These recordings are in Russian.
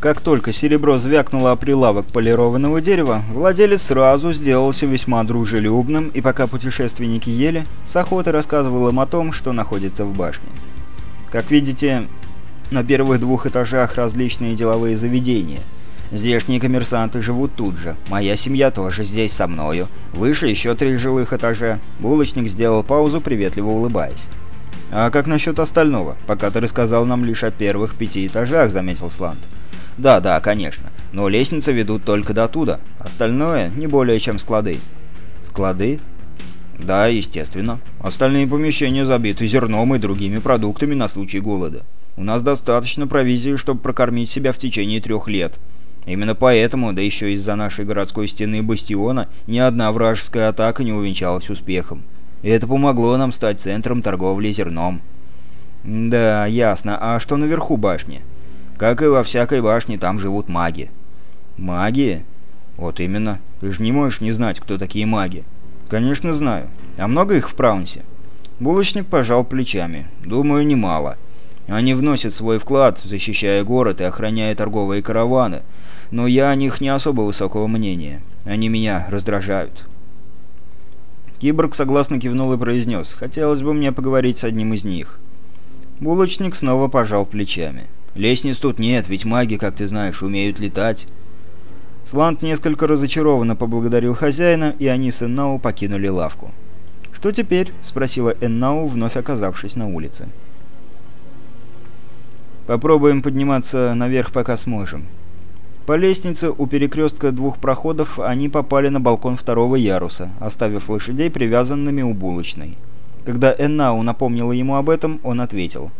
Как только серебро звякнуло о прилавок полированного дерева, владелец сразу сделался весьма дружелюбным, и пока путешественники ели, с охотой рассказывал им о том, что находится в башне. Как видите, на первых двух этажах различные деловые заведения. Здешние коммерсанты живут тут же. Моя семья тоже здесь со мною. Выше еще три жилых этажа. Булочник сделал паузу, приветливо улыбаясь. «А как насчет остального? Пока ты рассказал нам лишь о первых пяти этажах», — заметил Сланд. «Да, да, конечно. Но лестницы ведут только до туда. Остальное не более чем склады». «Склады?» «Да, естественно. Остальные помещения забиты зерном и другими продуктами на случай голода. У нас достаточно провизии, чтобы прокормить себя в течение трех лет. Именно поэтому, да еще из-за нашей городской стены бастиона, ни одна вражеская атака не увенчалась успехом. И это помогло нам стать центром торговли зерном. Да, ясно. А что наверху башни? Как и во всякой башне, там живут маги. Маги? Вот именно. Ты же не можешь не знать, кто такие маги. Конечно, знаю. А много их в Праунсе? Булочник пожал плечами. Думаю, немало. Они вносят свой вклад, защищая город и охраняя торговые караваны, но я о них не особо высокого мнения. Они меня раздражают». Киборг согласно кивнул и произнес, «Хотелось бы мне поговорить с одним из них». Булочник снова пожал плечами. «Лестниц тут нет, ведь маги, как ты знаешь, умеют летать». Сланд несколько разочарованно поблагодарил хозяина, и они с Эннау покинули лавку. «Что теперь?» — спросила Эннау, вновь оказавшись на улице. Попробуем подниматься наверх, пока сможем. По лестнице у перекрестка двух проходов они попали на балкон второго яруса, оставив лошадей привязанными у булочной. Когда Эннау напомнила ему об этом, он ответил.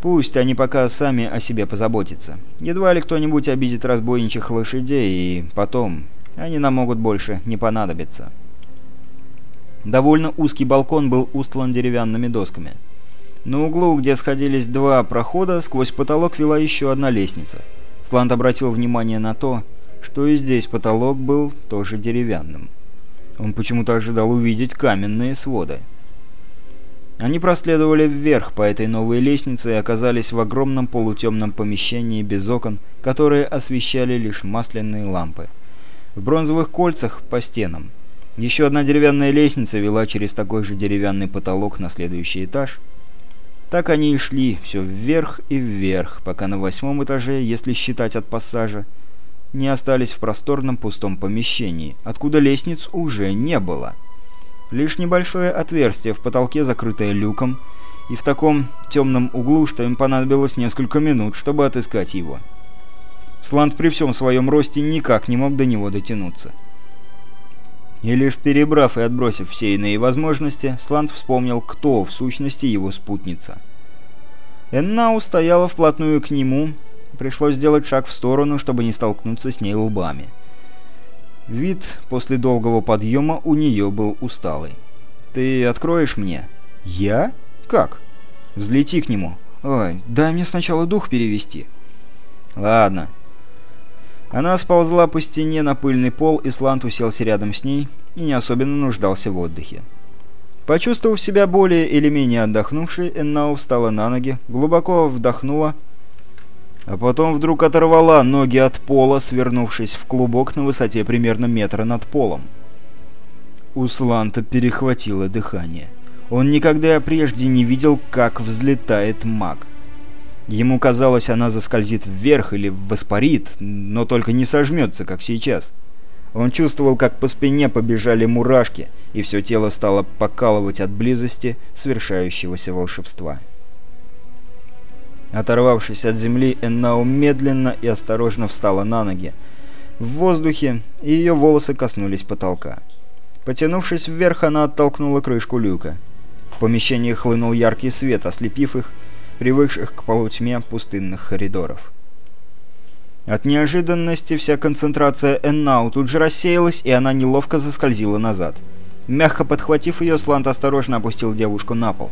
«Пусть они пока сами о себе позаботятся. Едва ли кто-нибудь обидит разбойничьих лошадей, и потом они нам могут больше не понадобиться». Довольно узкий балкон был устлан деревянными досками. На углу, где сходились два прохода, сквозь потолок вела еще одна лестница. Сланд обратил внимание на то, что и здесь потолок был тоже деревянным. Он почему-то ожидал увидеть каменные своды. Они проследовали вверх по этой новой лестнице и оказались в огромном полутемном помещении без окон, которые освещали лишь масляные лампы. В бронзовых кольцах по стенам. Еще одна деревянная лестница вела через такой же деревянный потолок на следующий этаж – так они и шли, все вверх и вверх, пока на восьмом этаже, если считать от пассажа, не остались в просторном пустом помещении, откуда лестниц уже не было. Лишь небольшое отверстие в потолке, закрытое люком, и в таком темном углу, что им понадобилось несколько минут, чтобы отыскать его. Сланд при всем своем росте никак не мог до него дотянуться. И лишь перебрав и отбросив все иные возможности, Сланд вспомнил, кто в сущности его спутница. Эннау стояла вплотную к нему, пришлось сделать шаг в сторону, чтобы не столкнуться с ней лбами. Вид после долгого подъема у нее был усталый. «Ты откроешь мне?» «Я? Как?» «Взлети к нему». «Ой, дай мне сначала дух перевести». «Ладно, она сползла по стене на пыльный пол, и Слант уселся рядом с ней и не особенно нуждался в отдыхе. Почувствовав себя более или менее отдохнувшей, Эннау встала на ноги, глубоко вдохнула, а потом вдруг оторвала ноги от пола, свернувшись в клубок на высоте примерно метра над полом. У Сланта перехватило дыхание. Он никогда прежде не видел, как взлетает маг. Ему казалось, она заскользит вверх или воспарит, но только не сожмется, как сейчас. Он чувствовал, как по спине побежали мурашки, и все тело стало покалывать от близости свершающегося волшебства. Оторвавшись от земли, Эннау медленно и осторожно встала на ноги. В воздухе ее волосы коснулись потолка. Потянувшись вверх, она оттолкнула крышку люка. В помещении хлынул яркий свет, ослепив их, привыкших к полутьме пустынных коридоров. От неожиданности вся концентрация Эннау тут же рассеялась, и она неловко заскользила назад. Мягко подхватив ее, Слант осторожно опустил девушку на пол.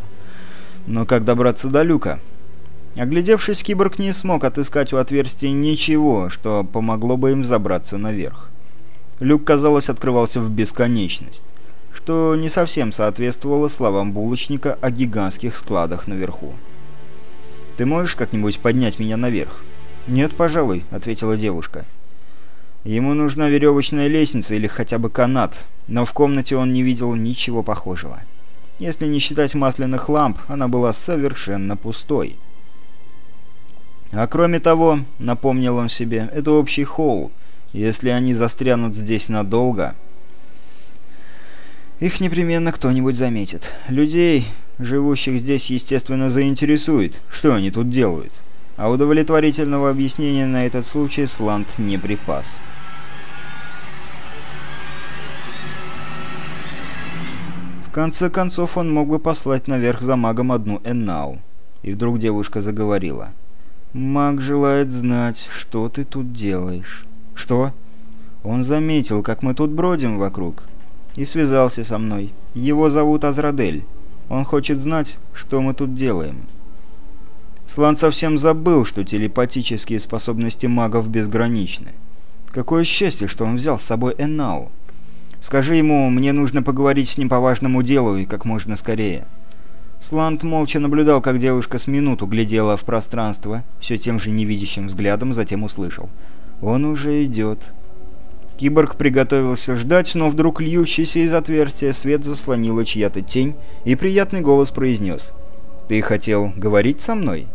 Но как добраться до люка? Оглядевшись, киборг не смог отыскать у отверстия ничего, что помогло бы им забраться наверх. Люк, казалось, открывался в бесконечность, что не совсем соответствовало словам булочника о гигантских складах наверху. Ты можешь как-нибудь поднять меня наверх?» «Нет, пожалуй», — ответила девушка. Ему нужна веревочная лестница или хотя бы канат, но в комнате он не видел ничего похожего. Если не считать масляных ламп, она была совершенно пустой. А кроме того, напомнил он себе, это общий холл. Если они застрянут здесь надолго, их непременно кто-нибудь заметит. Людей, живущих здесь, естественно, заинтересует, что они тут делают. А удовлетворительного объяснения на этот случай Сланд не припас. В конце концов, он мог бы послать наверх за магом одну Эннау. И вдруг девушка заговорила. «Маг желает знать, что ты тут делаешь». «Что?» «Он заметил, как мы тут бродим вокруг, и связался со мной. Его зовут Азрадель. Он хочет знать, что мы тут делаем». Слан совсем забыл, что телепатические способности магов безграничны. Какое счастье, что он взял с собой Эннау. Скажи ему, мне нужно поговорить с ним по важному делу и как можно скорее». Сланд молча наблюдал, как девушка с минуту глядела в пространство, все тем же невидящим взглядом, затем услышал. «Он уже идет». Киборг приготовился ждать, но вдруг льющийся из отверстия свет заслонила чья-то тень, и приятный голос произнес. «Ты хотел говорить со мной?»